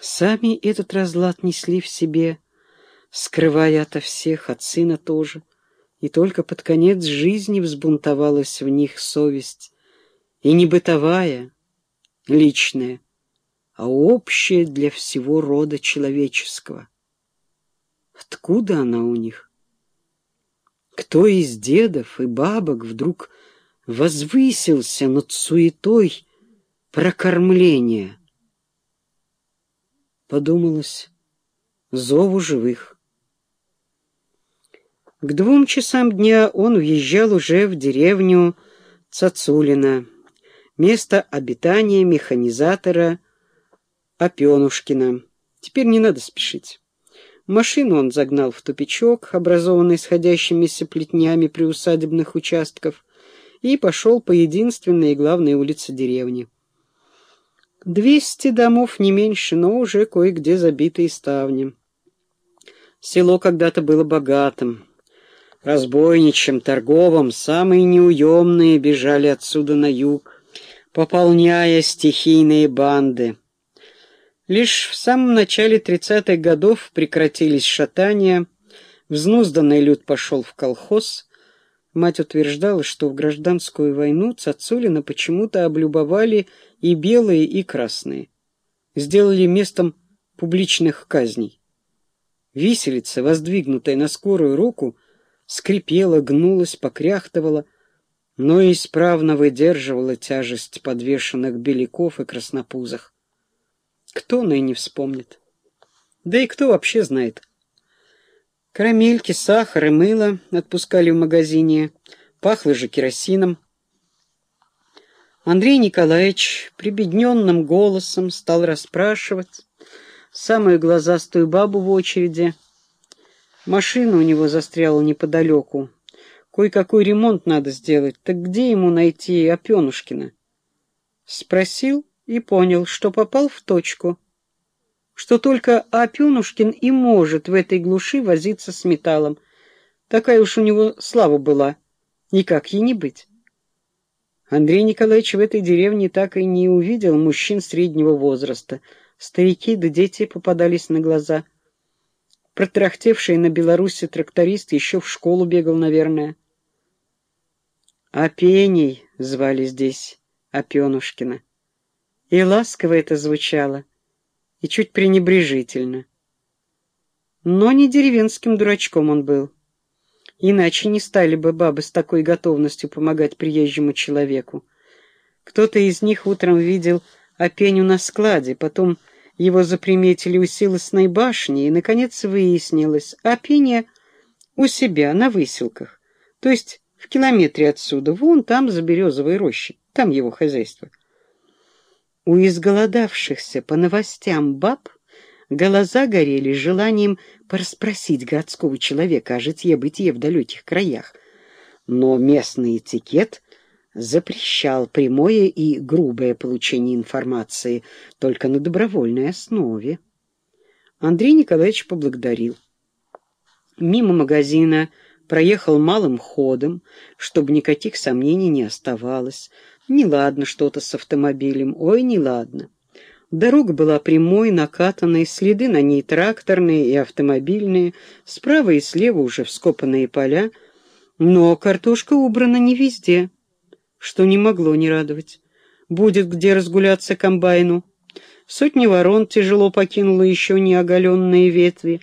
Сами этот разлад несли в себе, скрывая ото всех, от сына тоже, и только под конец жизни взбунтовалась в них совесть, и не бытовая, личная, а общая для всего рода человеческого. Откуда она у них? Кто из дедов и бабок вдруг возвысился над суетой прокормления? Подумалось, зову живых. К двум часам дня он въезжал уже в деревню Цацулина, место обитания механизатора Опенушкина. Теперь не надо спешить. Машину он загнал в тупичок, образованный сходящимися плетнями приусадебных участков, и пошел по единственной и главной улице деревни. Двести домов не меньше, но уже кое-где забитые ставни. Село когда-то было богатым. Разбойничьим, торговым, самые неуемные бежали отсюда на юг, пополняя стихийные банды. Лишь в самом начале тридцатых годов прекратились шатания, взнузданный люд пошел в колхоз. Мать утверждала, что в гражданскую войну Цацулина почему-то облюбовали и белые, и красные. Сделали местом публичных казней. Виселица, воздвигнутая на скорую руку, скрипела, гнулась, покряхтывала, но исправно выдерживала тяжесть подвешенных беляков и краснопузах. Кто ныне вспомнит? Да и кто вообще знает? Карамельки, сахар и мыло отпускали в магазине, пахло же керосином. Андрей Николаевич прибедненным голосом стал расспрашивать самую глазастую бабу в очереди. Машина у него застряла неподалеку. Кое-какой ремонт надо сделать. Так где ему найти Опенушкина? Спросил и понял, что попал в точку. Что только Опенушкин и может в этой глуши возиться с металлом. Такая уж у него слава была. Никак ей не быть. Андрей Николаевич в этой деревне так и не увидел мужчин среднего возраста. Старики да дети попадались на глаза. Протрахтевший на Беларуси тракторист еще в школу бегал, наверное. Опеней звали здесь Опенушкина. И ласково это звучало, и чуть пренебрежительно. Но не деревенским дурачком он был. Иначе не стали бы бабы с такой готовностью помогать приезжему человеку. Кто-то из них утром видел опеню на складе, потом его заприметили у силосной башни, и, наконец, выяснилось, опеня у себя на выселках, то есть в километре отсюда, вон там, за березовой рощей, там его хозяйство. У изголодавшихся по новостям баб Глаза горели желанием порасспросить городского человека о житье-бытие в далеких краях. Но местный этикет запрещал прямое и грубое получение информации только на добровольной основе. Андрей Николаевич поблагодарил. Мимо магазина проехал малым ходом, чтобы никаких сомнений не оставалось. Неладно что-то с автомобилем, ой, неладно. Дорога была прямой, накатанной, следы на ней тракторные и автомобильные, справа и слева уже вскопанные поля, но картошка убрана не везде, что не могло не радовать. Будет где разгуляться комбайну. Сотни ворон тяжело покинула еще не оголенные ветви,